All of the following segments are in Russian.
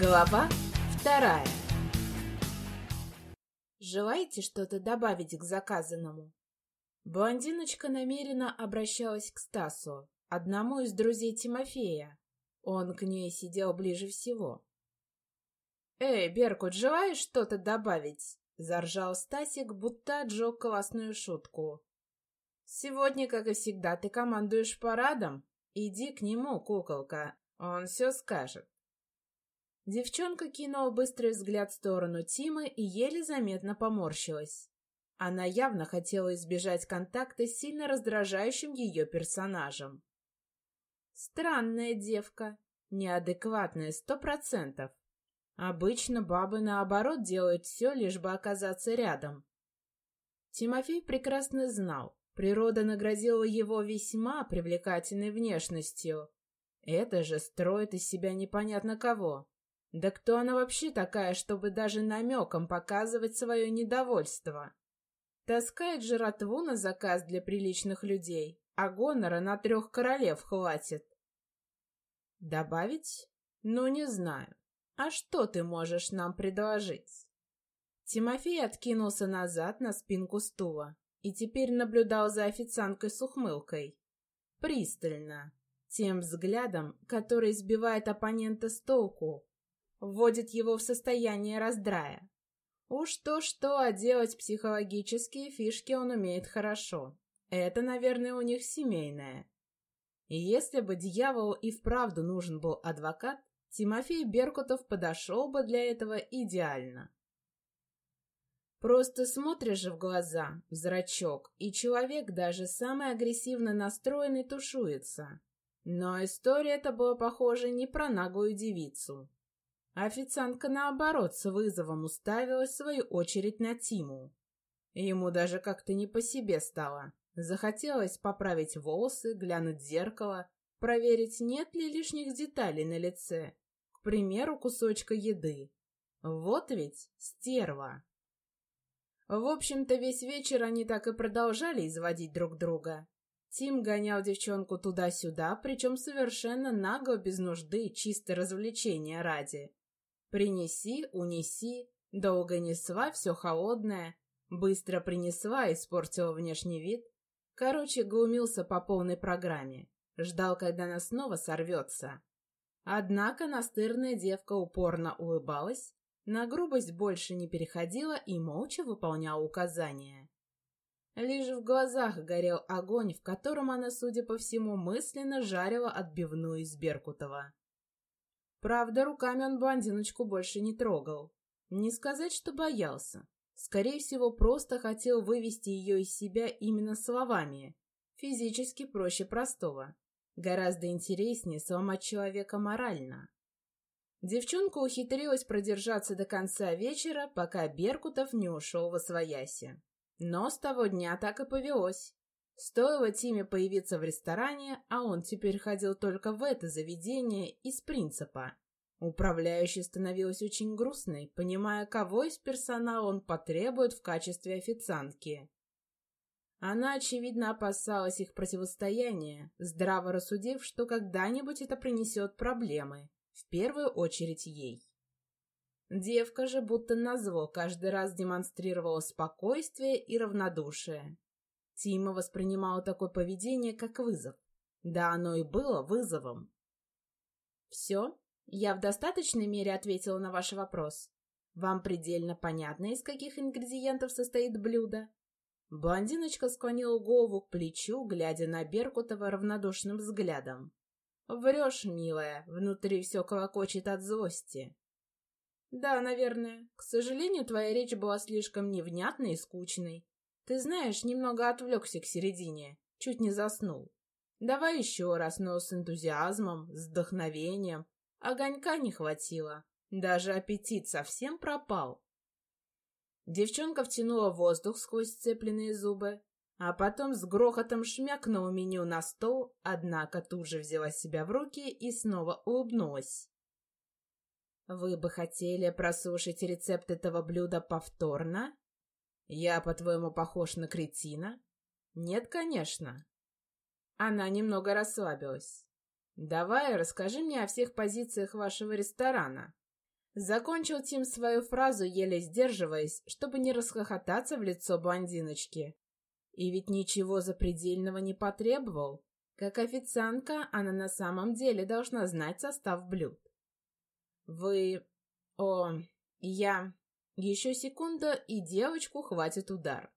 Глава вторая. Желаете что-то добавить к заказанному? Блондиночка намеренно обращалась к Стасу, одному из друзей Тимофея. Он к ней сидел ближе всего. «Эй, Беркут, желаешь что-то добавить?» — заржал Стасик, будто отжег классную шутку. «Сегодня, как и всегда, ты командуешь парадом? Иди к нему, куколка, он все скажет». Девчонка кинула быстрый взгляд в сторону Тимы и еле заметно поморщилась. Она явно хотела избежать контакта с сильно раздражающим ее персонажем. Странная девка, неадекватная сто процентов. Обычно бабы, наоборот, делают все, лишь бы оказаться рядом. Тимофей прекрасно знал, природа наградила его весьма привлекательной внешностью. Это же строит из себя непонятно кого. Да кто она вообще такая, чтобы даже намеком показывать свое недовольство? Таскает жратву на заказ для приличных людей, а гонора на трех королев хватит. Добавить? Ну, не знаю. А что ты можешь нам предложить? Тимофей откинулся назад на спинку стула и теперь наблюдал за официанткой с ухмылкой. Пристально. Тем взглядом, который сбивает оппонента с толку, вводит его в состояние раздрая. Уж то-что, а делать психологические фишки он умеет хорошо. Это, наверное, у них семейное. И если бы дьяволу и вправду нужен был адвокат, Тимофей Беркутов подошел бы для этого идеально. Просто смотришь же в глаза, в зрачок, и человек, даже самый агрессивно настроенный, тушуется. Но история эта была похожа не про наглую девицу. Официантка, наоборот, с вызовом уставилась в свою очередь на Тиму. Ему даже как-то не по себе стало. Захотелось поправить волосы, глянуть в зеркало, проверить, нет ли лишних деталей на лице. К примеру, кусочка еды. Вот ведь стерва. В общем-то, весь вечер они так и продолжали изводить друг друга. Тим гонял девчонку туда-сюда, причем совершенно нагло, без нужды, чисто развлечения ради. Принеси, унеси, долго несла, все холодное, быстро принесла, испортила внешний вид. Короче, глумился по полной программе. Ждал, когда она снова сорвется. Однако настырная девка упорно улыбалась, на грубость больше не переходила и молча выполняла указания. Лишь в глазах горел огонь, в котором она, судя по всему, мысленно жарила отбивную из Беркутова. Правда, руками он блондиночку больше не трогал. Не сказать, что боялся. Скорее всего, просто хотел вывести ее из себя именно словами. Физически проще простого. Гораздо интереснее сломать человека морально. Девчонка ухитрилась продержаться до конца вечера, пока Беркутов не ушел во свояси. Но с того дня так и повелось. Стоило Тиме появиться в ресторане, а он теперь ходил только в это заведение из принципа. Управляющий становилась очень грустной, понимая, кого из персонала он потребует в качестве официантки. Она, очевидно, опасалась их противостояния, здраво рассудив, что когда-нибудь это принесет проблемы, в первую очередь ей. Девка же будто назло каждый раз демонстрировала спокойствие и равнодушие. Тима воспринимала такое поведение как вызов. Да оно и было вызовом. «Все? Я в достаточной мере ответила на ваш вопрос. Вам предельно понятно, из каких ингредиентов состоит блюдо?» Блондиночка склонила голову к плечу, глядя на Беркутова равнодушным взглядом. «Врешь, милая, внутри все колокочет от злости». «Да, наверное. К сожалению, твоя речь была слишком невнятной и скучной. Ты знаешь, немного отвлекся к середине, чуть не заснул. Давай еще раз, но с энтузиазмом, с вдохновением. Огонька не хватило. Даже аппетит совсем пропал. Девчонка втянула воздух сквозь сцепленные зубы, а потом с грохотом шмякнула меню на стол, однако тут же взяла себя в руки и снова улыбнулась. «Вы бы хотели прослушать рецепт этого блюда повторно?» «Я, по-твоему, похож на кретина?» «Нет, конечно». Она немного расслабилась. «Давай, расскажи мне о всех позициях вашего ресторана. Закончил Тим свою фразу, еле сдерживаясь, чтобы не расхохотаться в лицо блондиночки. И ведь ничего запредельного не потребовал. Как официантка, она на самом деле должна знать состав блюд. «Вы... О... Я...» Еще секунда, и девочку хватит удар.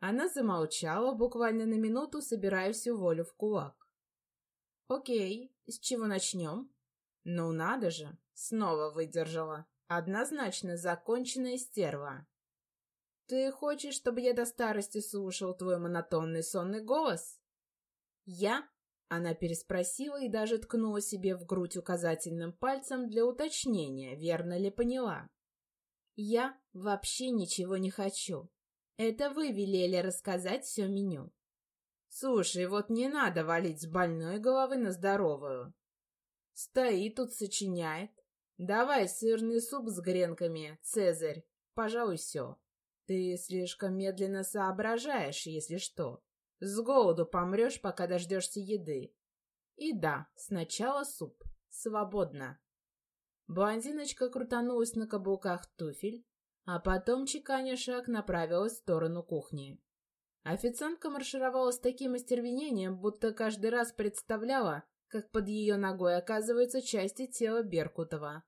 Она замолчала, буквально на минуту, собирая всю волю в кулак. «Окей, с чего начнем?» «Ну надо же!» Снова выдержала. Однозначно законченная стерва. «Ты хочешь, чтобы я до старости слушал твой монотонный сонный голос?» «Я?» Она переспросила и даже ткнула себе в грудь указательным пальцем для уточнения, верно ли поняла. «Я вообще ничего не хочу. Это вы велели рассказать все меню». «Слушай, вот не надо валить с больной головы на здоровую. Стоит тут, сочиняет. Давай сырный суп с гренками, Цезарь. Пожалуй, все. Ты слишком медленно соображаешь, если что. С голоду помрешь, пока дождешься еды. И да, сначала суп. Свободно. Блондиночка крутанулась на каблуках туфель, а потом, чеканя шаг, направилась в сторону кухни. Официантка маршировала с таким остервенением, будто каждый раз представляла, как под ее ногой оказываются части тела Беркутова.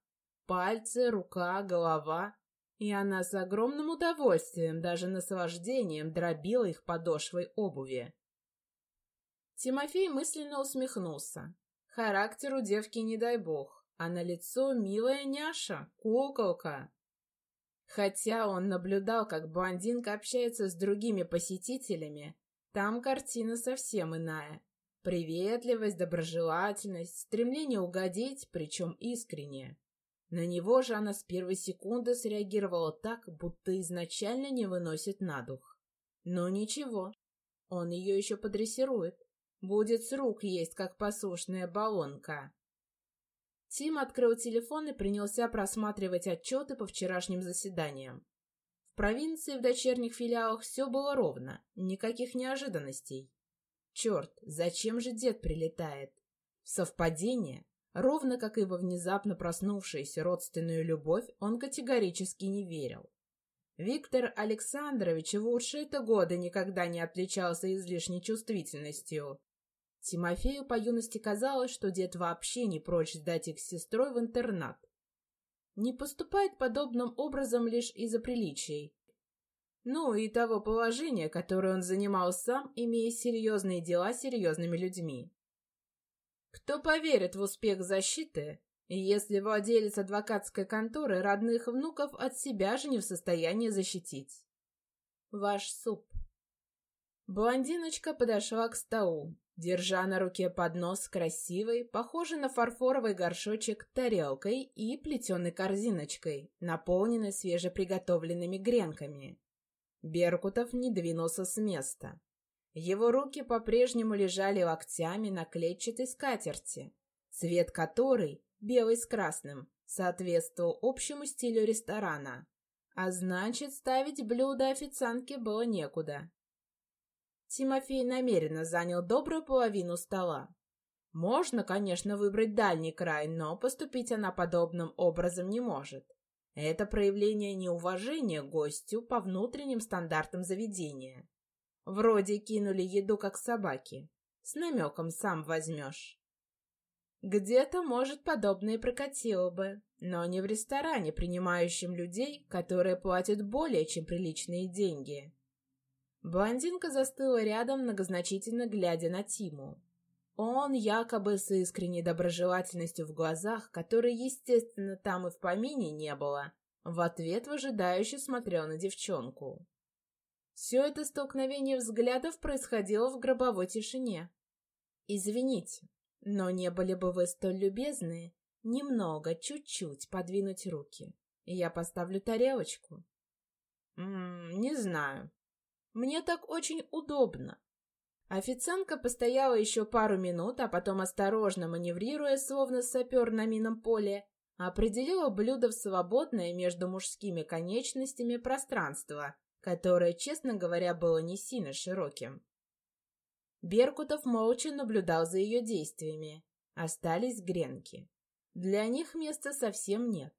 Пальцы, рука, голова. И она с огромным удовольствием, даже наслаждением, дробила их подошвой обуви. Тимофей мысленно усмехнулся. Характер у девки не дай бог, а на лицо милая няша, куколка. Хотя он наблюдал, как блондинка общается с другими посетителями, там картина совсем иная. Приветливость, доброжелательность, стремление угодить, причем искренне. На него же она с первой секунды среагировала так, будто изначально не выносит на дух. Но ничего, он ее еще подрессирует. Будет с рук есть, как послушная баллонка. Тим открыл телефон и принялся просматривать отчеты по вчерашним заседаниям. В провинции в дочерних филиалах все было ровно, никаких неожиданностей. Черт, зачем же дед прилетает? Совпадение? Ровно как и во внезапно проснувшуюся родственную любовь, он категорически не верил. Виктор Александрович в лучшие-то годы никогда не отличался излишней чувствительностью. Тимофею по юности казалось, что дед вообще не прочь сдать их с сестрой в интернат. Не поступает подобным образом лишь из-за приличий, ну и того положения, которое он занимал сам, имея серьезные дела с серьезными людьми. Кто поверит в успех защиты, если владелец адвокатской конторы родных внуков от себя же не в состоянии защитить? Ваш суп. Блондиночка подошла к столу, держа на руке поднос с красивой, похожей на фарфоровый горшочек, тарелкой и плетеной корзиночкой, наполненной свежеприготовленными гренками. Беркутов не двинулся с места. Его руки по-прежнему лежали локтями на клетчатой скатерти, цвет которой, белый с красным, соответствовал общему стилю ресторана. А значит, ставить блюдо официантке было некуда. Тимофей намеренно занял добрую половину стола. Можно, конечно, выбрать дальний край, но поступить она подобным образом не может. Это проявление неуважения гостю по внутренним стандартам заведения. Вроде кинули еду как собаки. С намеком сам возьмешь. Где-то, может, подобное прокатило бы, но не в ресторане, принимающем людей, которые платят более чем приличные деньги. Блондинка застыла рядом, многозначительно глядя на Тиму. Он якобы с искренней доброжелательностью в глазах, которой, естественно, там и в помине не было, в ответ выжидающе смотрел на девчонку. Все это столкновение взглядов происходило в гробовой тишине. «Извините, но не были бы вы столь любезны немного, чуть-чуть подвинуть руки. Я поставлю тарелочку». «М -м, «Не знаю. Мне так очень удобно. Официантка постояла еще пару минут, а потом, осторожно маневрируя, словно сапер на минном поле, определила блюдо в свободное между мужскими конечностями пространство, которое, честно говоря, было не сильно широким. Беркутов молча наблюдал за ее действиями. Остались гренки. Для них места совсем нет.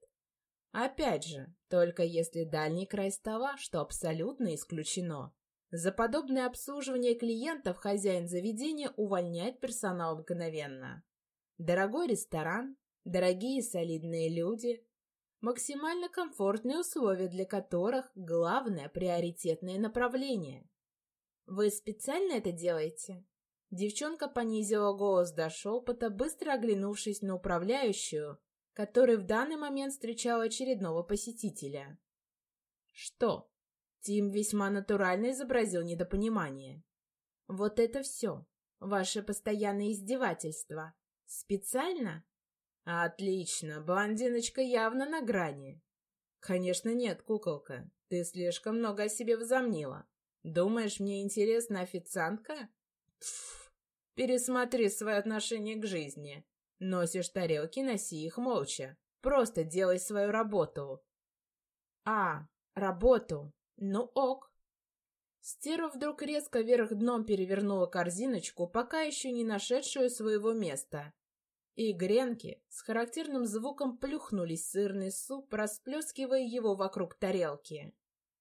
Опять же, только если дальний край стола, что абсолютно исключено. За подобное обслуживание клиентов хозяин заведения увольняет персонал мгновенно. Дорогой ресторан, дорогие солидные люди, максимально комфортные условия для которых главное приоритетное направление. «Вы специально это делаете?» Девчонка понизила голос до шепота, быстро оглянувшись на управляющую, которая в данный момент встречала очередного посетителя. «Что?» Тим весьма натурально изобразил недопонимание. «Вот это все. Ваше постоянное издевательство. Специально?» «Отлично. Блондиночка явно на грани». «Конечно нет, куколка. Ты слишком много о себе возомнила. Думаешь, мне интересна официантка?» Пф, пересмотри свое отношение к жизни. Носишь тарелки, носи их молча. Просто делай свою работу. А, работу. Ну ок. Стерва вдруг резко вверх дном перевернула корзиночку, пока еще не нашедшую своего места. И гренки с характерным звуком плюхнулись сырный суп, расплескивая его вокруг тарелки.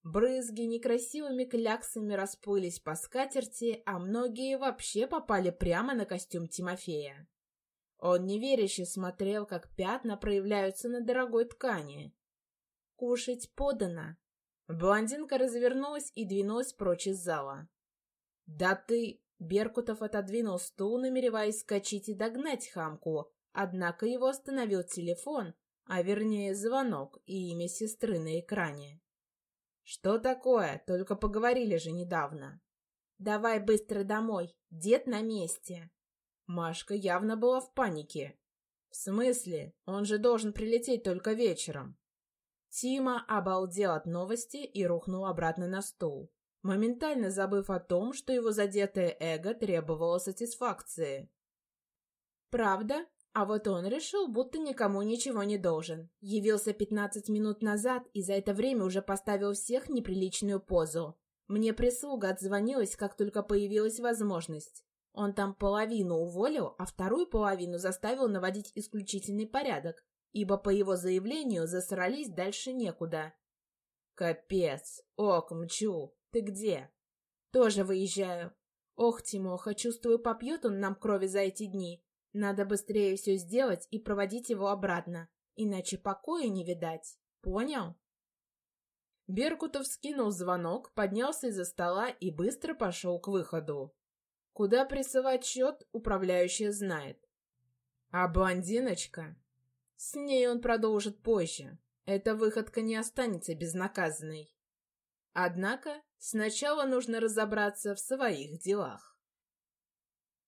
Брызги некрасивыми кляксами расплылись по скатерти, а многие вообще попали прямо на костюм Тимофея. Он неверяще смотрел, как пятна проявляются на дорогой ткани. «Кушать подано», Блондинка развернулась и двинулась прочь из зала. «Да ты...» Беркутов отодвинул стул, намереваясь скачать и догнать хамку, однако его остановил телефон, а вернее звонок и имя сестры на экране. «Что такое? Только поговорили же недавно». «Давай быстро домой, дед на месте». Машка явно была в панике. «В смысле? Он же должен прилететь только вечером». Тима обалдел от новости и рухнул обратно на стул, моментально забыв о том, что его задетое эго требовало сатисфакции. «Правда?» А вот он решил, будто никому ничего не должен. Явился пятнадцать минут назад и за это время уже поставил всех неприличную позу. Мне прислуга отзвонилась, как только появилась возможность. Он там половину уволил, а вторую половину заставил наводить исключительный порядок ибо по его заявлению засрались дальше некуда. «Капец! Ок, мчу! Ты где?» «Тоже выезжаю. Ох, Тимоха, чувствую, попьет он нам крови за эти дни. Надо быстрее все сделать и проводить его обратно, иначе покоя не видать. Понял?» Беркутов скинул звонок, поднялся из-за стола и быстро пошел к выходу. Куда присылать счет, управляющая знает. А блондиночка с ней он продолжит позже. Эта выходка не останется безнаказанной. Однако сначала нужно разобраться в своих делах.